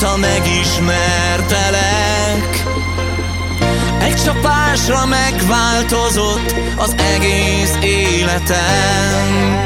mióta megismertelek. Egy csapásra megváltozott az egész életem